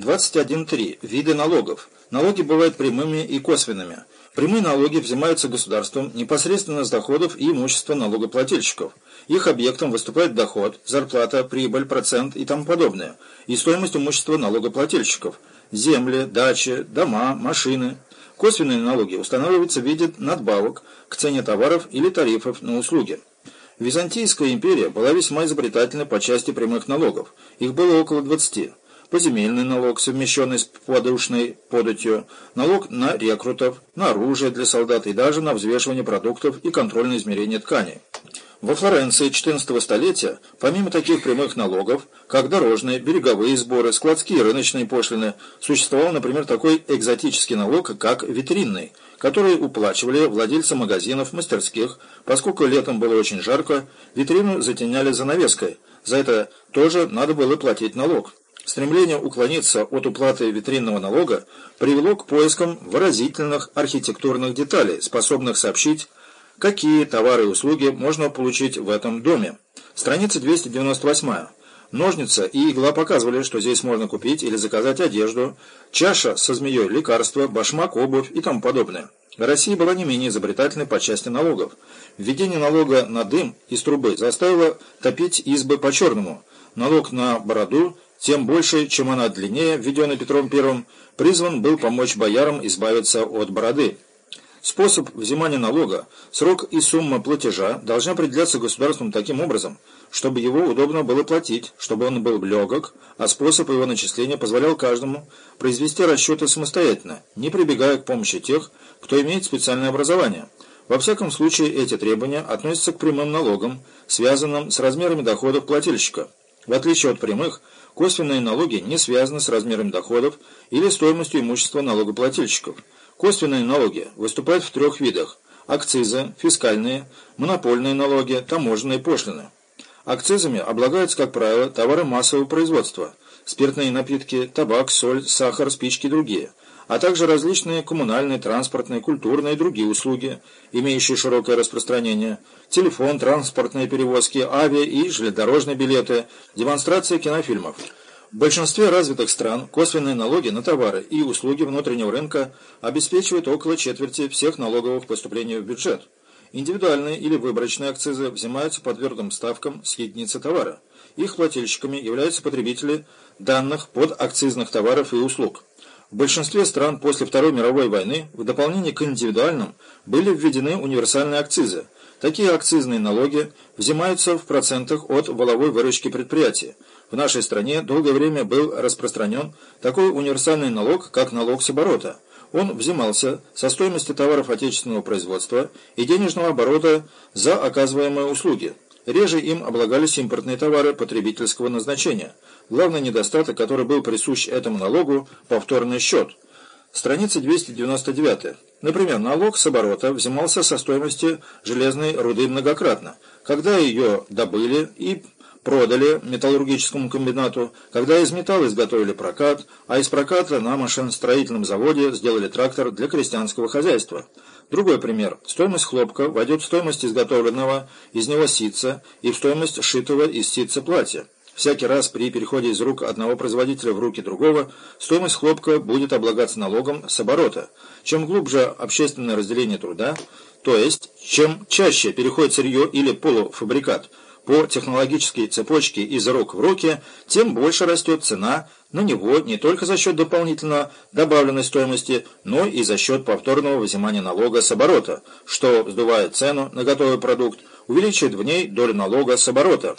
21.3. Виды налогов. Налоги бывают прямыми и косвенными. Прямые налоги взимаются государством непосредственно с доходов и имущества налогоплательщиков. Их объектом выступает доход, зарплата, прибыль, процент и тому подобное, и стоимость имущества налогоплательщиков, земли, дачи, дома, машины. Косвенные налоги устанавливаются в виде надбавок к цене товаров или тарифов на услуги. Византийская империя была весьма изобретательна по части прямых налогов. Их было около 20 поземельный налог, совмещенный с подушной податью, налог на рекрутов, на оружие для солдат и даже на взвешивание продуктов и контрольное измерение тканей. Во Флоренции XIV столетия, помимо таких прямых налогов, как дорожные, береговые сборы, складские рыночные пошлины, существовал, например, такой экзотический налог, как витринный, который уплачивали владельцы магазинов, мастерских. Поскольку летом было очень жарко, витрину затеняли занавеской. За это тоже надо было платить налог. Стремление уклониться от уплаты витринного налога привело к поискам выразительных архитектурных деталей, способных сообщить, какие товары и услуги можно получить в этом доме. Страница 298. Ножница и игла показывали, что здесь можно купить или заказать одежду, чаша со змеей, лекарства, башмак, обувь и тому подобное. Россия была не менее изобретательной по части налогов. Введение налога на дым из трубы заставило топить избы по-черному. Налог на бороду тем больше, чем она длиннее, введенный Петром I, призван был помочь боярам избавиться от бороды. Способ взимания налога, срок и сумма платежа должны определяться государством таким образом, чтобы его удобно было платить, чтобы он был легок, а способ его начисления позволял каждому произвести расчеты самостоятельно, не прибегая к помощи тех, кто имеет специальное образование. Во всяком случае, эти требования относятся к прямым налогам, связанным с размерами доходов плательщика. В отличие от прямых, Косвенные налоги не связаны с размером доходов или стоимостью имущества налогоплательщиков. Косвенные налоги выступают в трех видах – акцизы, фискальные, монопольные налоги, таможенные пошлины. Акцизами облагаются, как правило, товары массового производства – спиртные напитки, табак, соль, сахар, спички и другие – а также различные коммунальные, транспортные, культурные и другие услуги, имеющие широкое распространение, телефон, транспортные перевозки, авиа и железнодорожные билеты, демонстрация кинофильмов. В большинстве развитых стран косвенные налоги на товары и услуги внутреннего рынка обеспечивают около четверти всех налоговых поступлений в бюджет. Индивидуальные или выборочные акцизы взимаются по твердым ставкам с единицы товара. Их плательщиками являются потребители данных под акцизных товаров и услуг. В большинстве стран после Второй мировой войны в дополнение к индивидуальным были введены универсальные акцизы. Такие акцизные налоги взимаются в процентах от воловой выручки предприятия. В нашей стране долгое время был распространен такой универсальный налог, как налог с оборота. Он взимался со стоимости товаров отечественного производства и денежного оборота за оказываемые услуги. Реже им облагались импортные товары потребительского назначения – Главный недостаток, который был присущ этому налогу – повторный счет. Страница 299. Например, налог с оборота взимался со стоимости железной руды многократно. Когда ее добыли и продали металлургическому комбинату, когда из металла изготовили прокат, а из проката на машиностроительном заводе сделали трактор для крестьянского хозяйства. Другой пример. Стоимость хлопка войдет в стоимость изготовленного из него ситца и в стоимость шитого из ситца платья. Всякий раз при переходе из рук одного производителя в руки другого стоимость хлопка будет облагаться налогом с оборота. Чем глубже общественное разделение труда, то есть чем чаще переходит сырье или полуфабрикат по технологической цепочке из рук в руки, тем больше растет цена на него не только за счет дополнительно добавленной стоимости, но и за счет повторного взимания налога с оборота, что сдувает цену на готовый продукт, увеличивает в ней долю налога с оборота.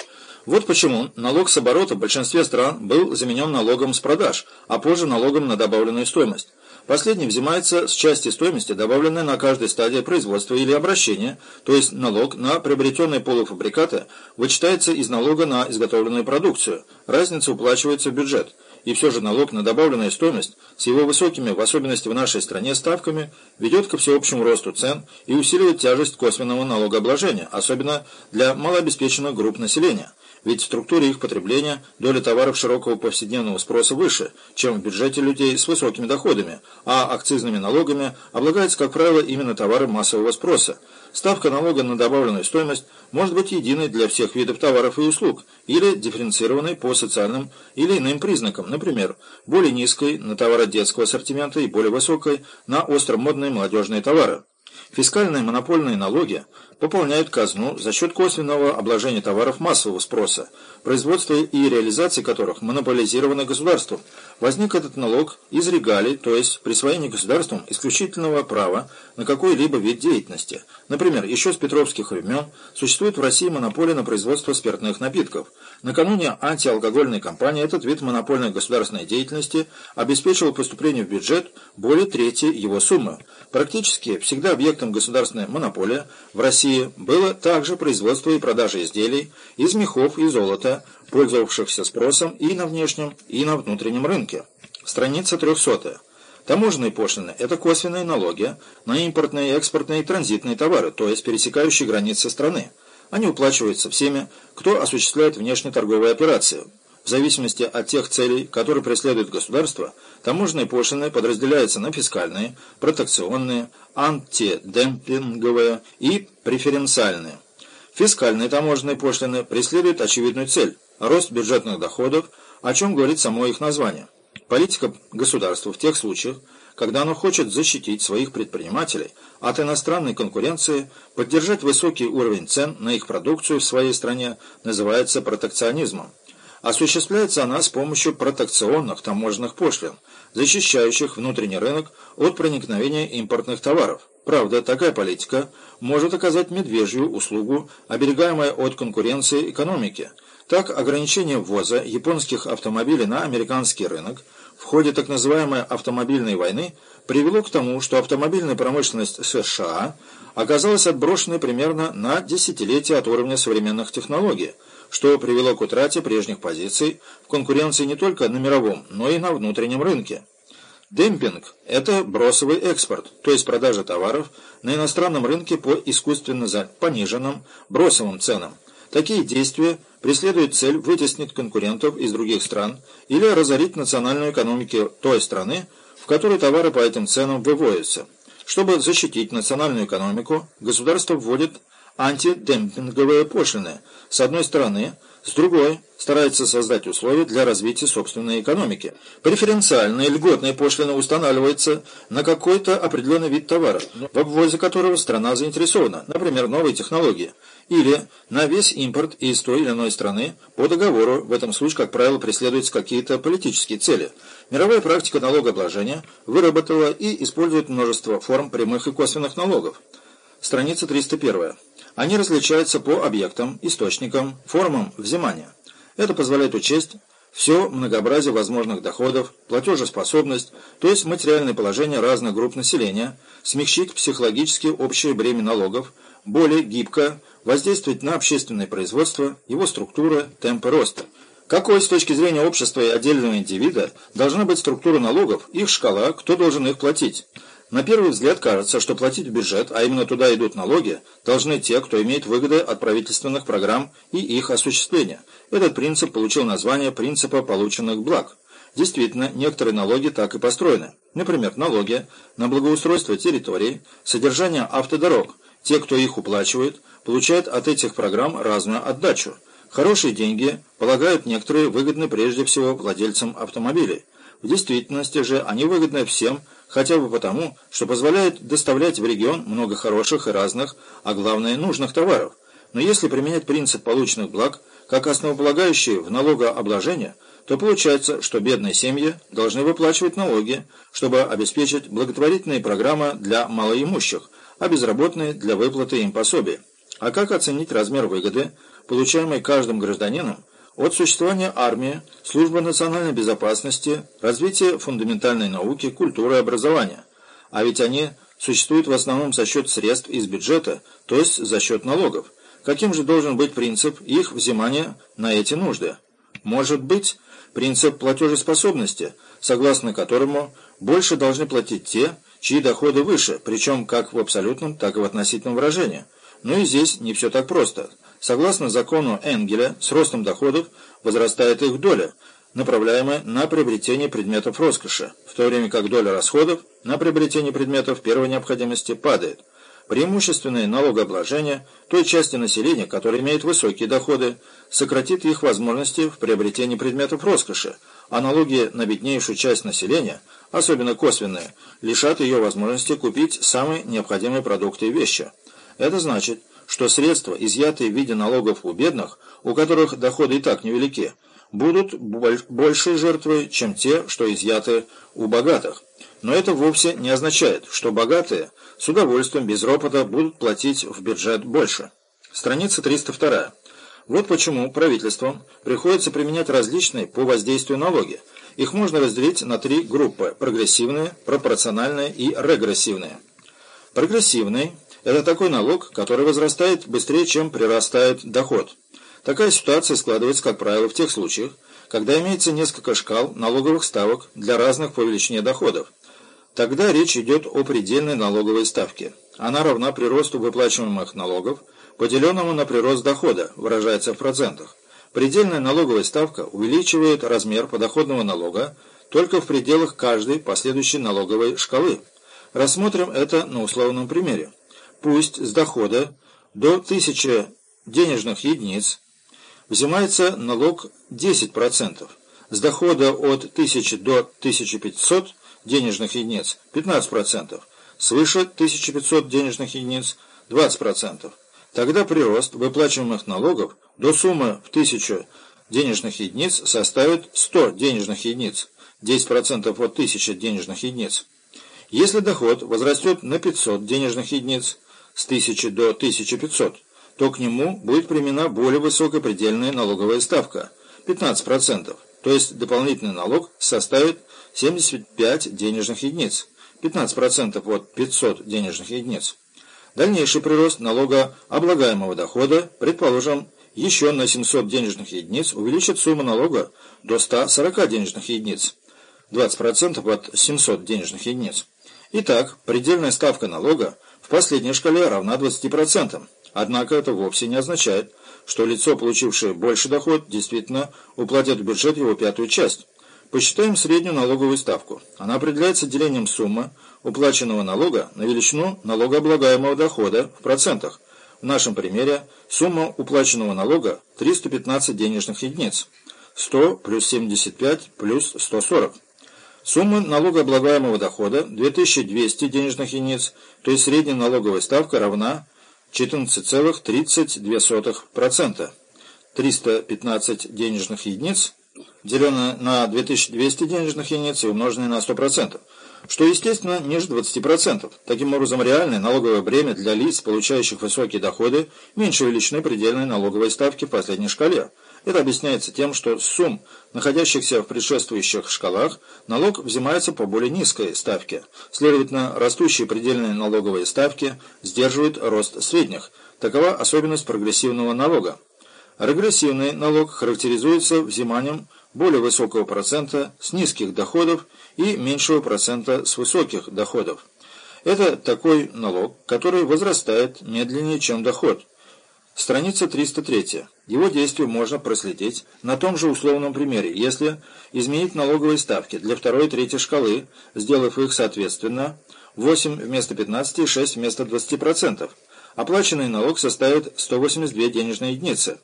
Вот почему налог с оборота в большинстве стран был заменен налогом с продаж, а позже налогом на добавленную стоимость. Последний взимается с части стоимости, добавленной на каждой стадии производства или обращения, то есть налог на приобретенные полуфабрикаты вычитается из налога на изготовленную продукцию, разница уплачивается в бюджет. И все же налог на добавленную стоимость с его высокими, в особенности в нашей стране, ставками ведет ко всеобщему росту цен и усиливает тяжесть косвенного налогообложения, особенно для малообеспеченных групп населения. Ведь в структуре их потребления доля товаров широкого повседневного спроса выше, чем в бюджете людей с высокими доходами, а акцизными налогами облагаются, как правило, именно товары массового спроса. Ставка налога на добавленную стоимость может быть единой для всех видов товаров и услуг или дифференцированной по социальным или иным признакам, например, более низкой на товары детского ассортимента и более высокой на остромодные молодежные товары. Фискальные монопольные налоги пополняют казну за счет косвенного обложения товаров массового спроса, производство и реализации которых монополизировано государством. Возник этот налог из регалий, то есть присвоение государством исключительного права на какой-либо вид деятельности. Например, еще с петровских времен существует в России монополия на производство спиртных напитков. Накануне антиалкогольной кампании этот вид монопольной государственной деятельности обеспечивал поступление в бюджет более трети его суммы. Практически всегда объектом государственной монополии в России было также производство и продажа изделий из мехов и золота, пользовавшихся спросом и на внешнем, и на внутреннем рынке. Страница 300. Таможенные пошлины – это косвенные налоги на импортные, экспортные и транзитные товары, то есть пересекающие границы страны. Они уплачиваются всеми, кто осуществляет внешнеторговые операции – в зависимости от тех целей, которые преследует государство, таможенные пошлины подразделяются на фискальные, протекционные, антидемпинговые и преференциальные. Фискальные таможенные пошлины преследуют очевидную цель – рост бюджетных доходов, о чем говорит само их название. Политика государства в тех случаях, когда оно хочет защитить своих предпринимателей от иностранной конкуренции, поддержать высокий уровень цен на их продукцию в своей стране, называется протекционизмом. Осуществляется она с помощью протекционных таможенных пошлин, защищающих внутренний рынок от проникновения импортных товаров. Правда, такая политика может оказать медвежью услугу, оберегаемой от конкуренции экономики. Так, ограничение ввоза японских автомобилей на американский рынок в ходе так называемой автомобильной войны привело к тому, что автомобильная промышленность США оказалась отброшенной примерно на десятилетие от уровня современных технологий – что привело к утрате прежних позиций в конкуренции не только на мировом, но и на внутреннем рынке. Демпинг – это бросовый экспорт, то есть продажа товаров на иностранном рынке по искусственно пониженным бросовым ценам. Такие действия преследуют цель вытеснить конкурентов из других стран или разорить национальную экономику той страны, в которой товары по этим ценам выводятся. Чтобы защитить национальную экономику, государство вводит антидемпинговые пошлины, с одной стороны, с другой старается создать условия для развития собственной экономики. Преференциальные льготные пошлины устанавливаются на какой-то определенный вид товара, в обвозе которого страна заинтересована, например, новые технологии, или на весь импорт из той или иной страны по договору, в этом случае, как правило, преследуются какие-то политические цели. Мировая практика налогообложения выработала и использует множество форм прямых и косвенных налогов. Страница 301. Они различаются по объектам, источникам, формам взимания. Это позволяет учесть все многообразие возможных доходов, платежеспособность, то есть материальное положение разных групп населения, смягчить психологически общее бремя налогов, более гибко воздействовать на общественное производство, его структура, темпы роста. Какой с точки зрения общества и отдельного индивида должна быть структура налогов, их шкала, кто должен их платить? На первый взгляд кажется, что платить в бюджет, а именно туда идут налоги, должны те, кто имеет выгоды от правительственных программ и их осуществления. Этот принцип получил название принципа полученных благ. Действительно, некоторые налоги так и построены. Например, налоги на благоустройство территорий, содержание автодорог. Те, кто их уплачивает, получают от этих программ разную отдачу. Хорошие деньги полагают некоторые выгодны прежде всего владельцам автомобилей. В действительности же они выгодны всем, хотя бы потому, что позволяют доставлять в регион много хороших и разных, а главное нужных товаров. Но если применять принцип полученных благ как основополагающий в налогообложение, то получается, что бедные семьи должны выплачивать налоги, чтобы обеспечить благотворительные программы для малоимущих, а безработные для выплаты им пособий. А как оценить размер выгоды, получаемой каждым гражданином, от существования армии, службы национальной безопасности, развития фундаментальной науки, культуры и образования. А ведь они существуют в основном за счет средств из бюджета, то есть за счет налогов. Каким же должен быть принцип их взимания на эти нужды? Может быть, принцип платежеспособности, согласно которому больше должны платить те, чьи доходы выше, причем как в абсолютном, так и в относительном выражении. Но и здесь не все так просто – Согласно закону Энгеля, с ростом доходов возрастает их доля, направляемая на приобретение предметов роскоши, в то время как доля расходов на приобретение предметов первой необходимости падает. Преимущественное налогообложение той части населения, которая имеет высокие доходы, сократит их возможности в приобретении предметов роскоши, а налоги на беднейшую часть населения, особенно косвенные, лишат ее возможности купить самые необходимые продукты и вещи. Это значит, что средства, изъятые в виде налогов у бедных, у которых доходы и так невелики, будут большей жертвой, чем те, что изъяты у богатых. Но это вовсе не означает, что богатые с удовольствием без ропота будут платить в бюджет больше. Страница 302. Вот почему правительствам приходится применять различные по воздействию налоги. Их можно разделить на три группы – прогрессивные, пропорциональные и регрессивные. Прогрессивный – это такой налог, который возрастает быстрее, чем прирастает доход. Такая ситуация складывается, как правило, в тех случаях, когда имеется несколько шкал налоговых ставок для разных по величине доходов. Тогда речь идет о предельной налоговой ставке. Она равна приросту выплачиваемых налогов, поделенному на прирост дохода, выражается в процентах. Предельная налоговая ставка увеличивает размер подоходного налога только в пределах каждой последующей налоговой шкалы. Рассмотрим это на условном примере. Пусть с дохода до 1000 денежных единиц взимается налог 10%, с дохода от 1000 до 1500 денежных единиц 15%, свыше 1500 денежных единиц 20%. Тогда прирост выплачиваемых налогов до суммы в 1000 денежных единиц составит 100 денежных единиц, 10% от 1000 денежных единиц. Если доход возрастет на 500 денежных единиц с 1000 до 1500, то к нему будет применена более высокая предельная налоговая ставка – 15%, то есть дополнительный налог составит 75 денежных единиц, 15% от 500 денежных единиц. Дальнейший прирост налога облагаемого дохода, предположим, еще на 700 денежных единиц увеличит сумму налога до 140 денежных единиц, 20% от 700 денежных единиц. Итак, предельная ставка налога последней шкале равна 20%. Однако это вовсе не означает, что лицо, получившее больше доход, действительно уплатит в бюджет его пятую часть. Посчитаем среднюю налоговую ставку. Она определяется делением суммы уплаченного налога на величину налогооблагаемого дохода в процентах. В нашем примере сумма уплаченного налога 315 денежных единиц. 100 плюс 75 плюс 140. Сумма налогооблагаемого дохода 2200 денежных единиц, то есть средняя налоговая ставка равна 14,32%. 315 денежных единиц деленное на 2200 денежных единиц и умноженное на 100%, что, естественно, ниже 20%. Таким образом, реальное налоговое бремя для лиц, получающих высокие доходы, меньше величины предельной налоговой ставки в последней шкале. Это объясняется тем, что с сумм, находящихся в предшествующих шкалах, налог взимается по более низкой ставке. Следовательно, растущие предельные налоговые ставки сдерживают рост средних. Такова особенность прогрессивного налога. Регрессивный налог характеризуется взиманием более высокого процента с низких доходов и меньшего процента с высоких доходов. Это такой налог, который возрастает медленнее, чем доход. Страница 303. Его действие можно проследить на том же условном примере, если изменить налоговые ставки для второй и третьей шкалы, сделав их соответственно 8 вместо 15 и 6 вместо 20%. Оплаченный налог составит 182 денежные единицы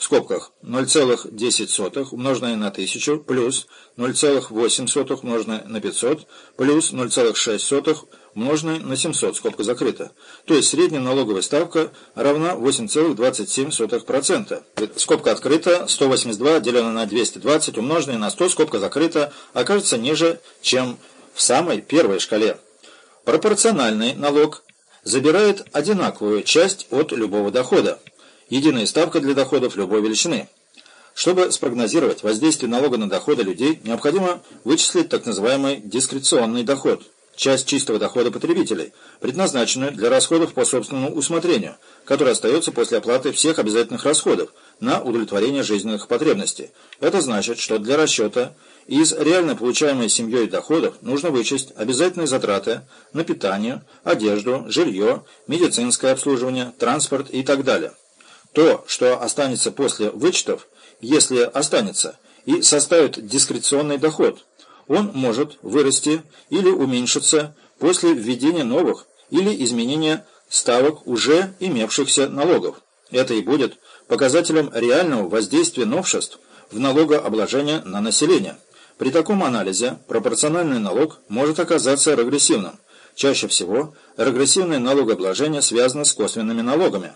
в скобках 0,10 умноженное на 1000 плюс 0,8 умноженное на 500 плюс 0,6 умноженное на 700, скобка закрыта. То есть средняя налоговая ставка равна 8,27%. Скобка открыта, 182 деленное на 220 умноженное на 100, скобка закрыта, окажется ниже, чем в самой первой шкале. Пропорциональный налог забирает одинаковую часть от любого дохода единая ставка для доходов любой величины. Чтобы спрогнозировать воздействие налога на доходы людей, необходимо вычислить так называемый дискреционный доход, часть чистого дохода потребителей, предназначенную для расходов по собственному усмотрению, который остается после оплаты всех обязательных расходов на удовлетворение жизненных потребностей. Это значит, что для расчета из реально получаемой семьей доходов нужно вычесть обязательные затраты на питание, одежду, жилье, медицинское обслуживание, транспорт и так далее. То, что останется после вычетов, если останется, и составит дискреционный доход, он может вырасти или уменьшиться после введения новых или изменения ставок уже имевшихся налогов. Это и будет показателем реального воздействия новшеств в налогообложение на население. При таком анализе пропорциональный налог может оказаться регрессивным. Чаще всего регрессивное налогообложение связано с косвенными налогами.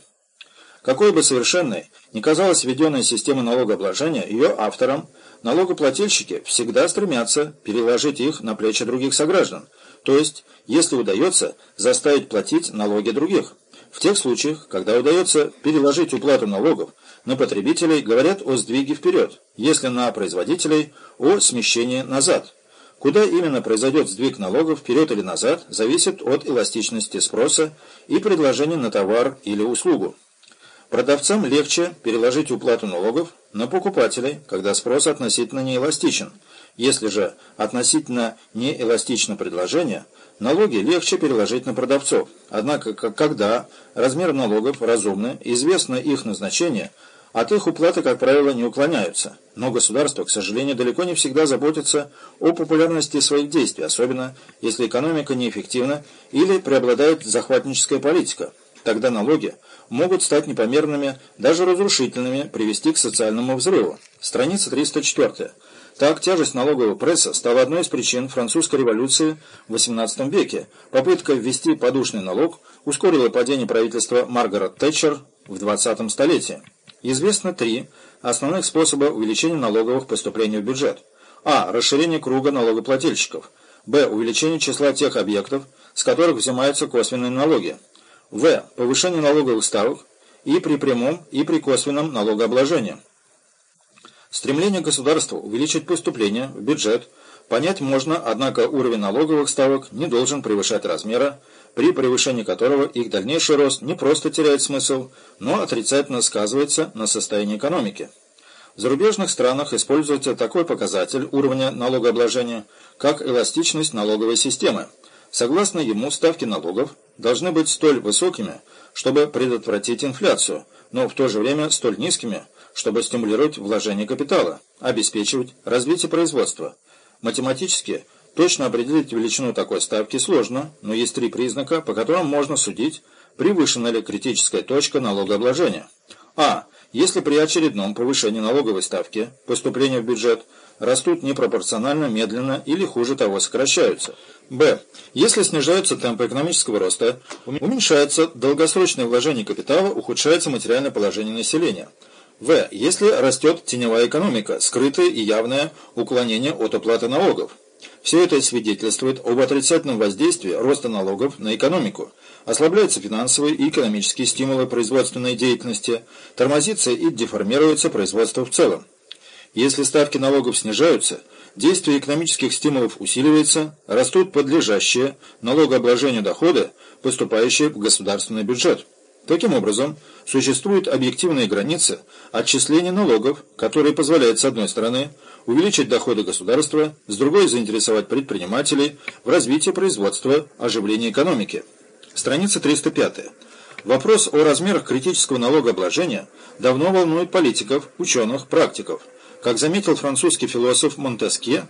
Какой бы совершенной ни казалась введенная система налогообложения, ее авторам налогоплательщики всегда стремятся переложить их на плечи других сограждан, то есть, если удается, заставить платить налоги других. В тех случаях, когда удается переложить уплату налогов на потребителей, говорят о сдвиге вперед, если на производителей – о смещении назад. Куда именно произойдет сдвиг налогов вперед или назад, зависит от эластичности спроса и предложения на товар или услугу. Продавцам легче переложить уплату налогов на покупателей, когда спрос относительно неэластичен. Если же относительно неэластично предложение, налоги легче переложить на продавцов. Однако, когда размер налогов разумны, известно их назначение, от их уплаты, как правило, не уклоняются. Но государство, к сожалению, далеко не всегда заботится о популярности своих действий, особенно если экономика неэффективна или преобладает захватническая политика. Тогда налоги могут стать непомерными, даже разрушительными, привести к социальному взрыву. Страница 304. Так, тяжесть налогового пресса стала одной из причин французской революции в XVIII веке. Попытка ввести подушный налог ускорила падение правительства Маргарет Тэтчер в 20 столетии. Известно три основных способа увеличения налоговых поступлений в бюджет. А. Расширение круга налогоплательщиков. Б. Увеличение числа тех объектов, с которых взимаются косвенные налоги. В. Повышение налоговых ставок и при прямом, и при косвенном налогообложении. Стремление государства увеличить поступления в бюджет понять можно, однако уровень налоговых ставок не должен превышать размера, при превышении которого их дальнейший рост не просто теряет смысл, но отрицательно сказывается на состоянии экономики. В зарубежных странах используется такой показатель уровня налогообложения, как эластичность налоговой системы. Согласно ему, ставки налогов должны быть столь высокими, чтобы предотвратить инфляцию, но в то же время столь низкими, чтобы стимулировать вложение капитала, обеспечивать развитие производства. Математически точно определить величину такой ставки сложно, но есть три признака, по которым можно судить, превышена ли критическая точка налогообложения. А. Если при очередном повышении налоговой ставки поступления в бюджет растут непропорционально медленно или хуже того сокращаются. Б. Если снижаются темпы экономического роста, уменьшается долгосрочное вложение капитала, ухудшается материальное положение населения. В. Если растет теневая экономика, скрытое и явное уклонение от оплаты налогов. Все это свидетельствует об отрицательном воздействии роста налогов на экономику. Ослабляются финансовые и экономические стимулы производственной деятельности, тормозится и деформируется производство в целом. Если ставки налогов снижаются, действие экономических стимулов усиливается, растут подлежащие налогообложению доходы, поступающие в государственный бюджет. Таким образом, существуют объективные границы отчисления налогов, которые позволяют, с одной стороны, увеличить доходы государства, с другой – заинтересовать предпринимателей в развитии производства, оживлении экономики. Страница 305. Вопрос о размерах критического налогообложения давно волнует политиков, ученых, практиков. Как заметил французский философ Монтеске,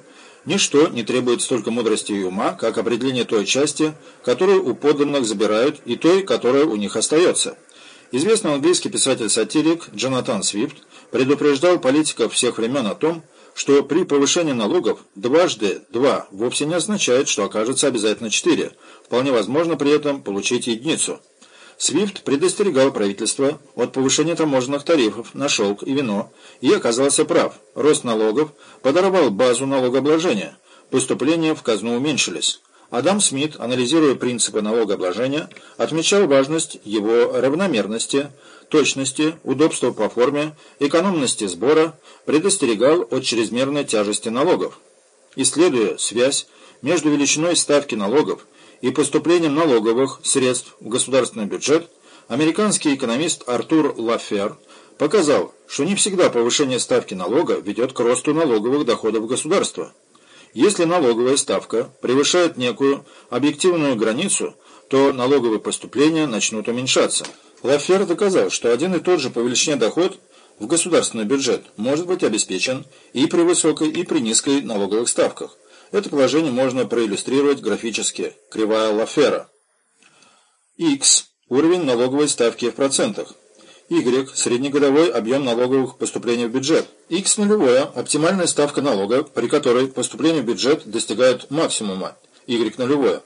Ничто не требует столько мудрости и ума, как определение той части, которую у подданных забирают, и той, которая у них остается. Известный английский писатель-сатирик Джонатан Свифт предупреждал политиков всех времен о том, что при повышении налогов дважды два вовсе не означает, что окажется обязательно четыре. Вполне возможно при этом получить единицу. Свифт предостерегал правительство от повышения таможенных тарифов на шелк и вино и оказался прав. Рост налогов подорвал базу налогообложения. Поступления в казну уменьшились. Адам Смит, анализируя принципы налогообложения, отмечал важность его равномерности, точности, удобства по форме, экономности сбора, предостерегал от чрезмерной тяжести налогов. Исследуя связь между величиной ставки налогов и поступлением налоговых средств в государственный бюджет, американский экономист Артур Лафер показал, что не всегда повышение ставки налога ведет к росту налоговых доходов государства. Если налоговая ставка превышает некую объективную границу, то налоговые поступления начнут уменьшаться. Лафер доказал, что один и тот же по величине доход в государственный бюджет может быть обеспечен и при высокой, и при низкой налоговых ставках. Это положение можно проиллюстрировать графически. Кривая Лафера. X – уровень налоговой ставки в процентах. Y – среднегодовой объем налоговых поступлений в бюджет. X – нулевое – оптимальная ставка налога, при которой поступления в бюджет достигают максимума. Y – нулевое.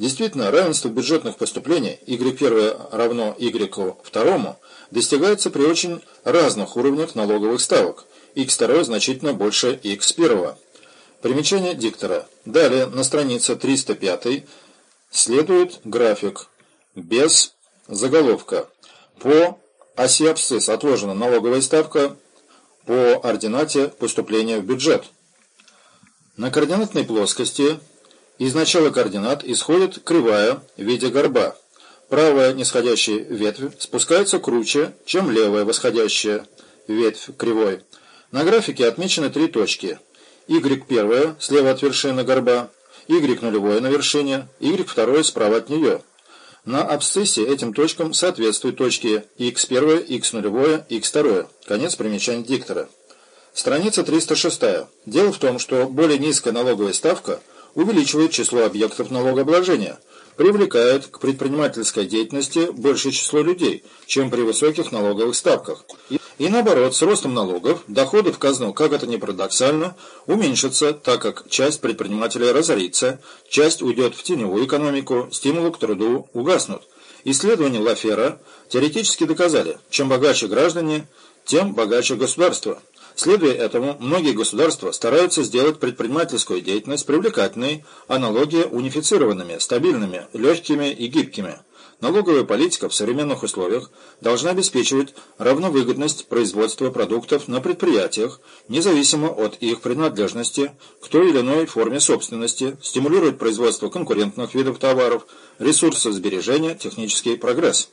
Действительно, равенство бюджетных поступлений y1 равно y2 достигается при очень разных уровнях налоговых ставок. x2 значительно больше x1. Примечание диктора. Далее на странице 305 следует график без заголовка. По оси абсцисс отложена налоговая ставка по ординате поступления в бюджет. На координатной плоскости из начала координат исходит кривая в виде горба. Правая нисходящая ветвь спускается круче, чем левая восходящая ветвь кривой. На графике отмечены три точки. Y первая слева от вершины горба, Y нулевое на вершине, Y второе справа от нее. На абсциссе этим точкам соответствуют точки x1, x0, x2. Конец примечания диктора. Страница 306. Дело в том, что более низкая налоговая ставка увеличивает число объектов налогообложения, привлекает к предпринимательской деятельности большее число людей, чем при высоких налоговых ставках. И наоборот, с ростом налогов доходы в казну, как это ни парадоксально, уменьшатся, так как часть предпринимателей разорится, часть уйдет в теневую экономику, стимулы к труду угаснут. Исследования Лафера теоретически доказали, чем богаче граждане, тем богаче государство. Следуя этому, многие государства стараются сделать предпринимательскую деятельность привлекательной, а унифицированными, стабильными, легкими и гибкими. Налоговая политика в современных условиях должна обеспечивать равновыгодность производства продуктов на предприятиях, независимо от их принадлежности к той или иной форме собственности, стимулировать производство конкурентных видов товаров, ресурсов сбережения, технический прогресс.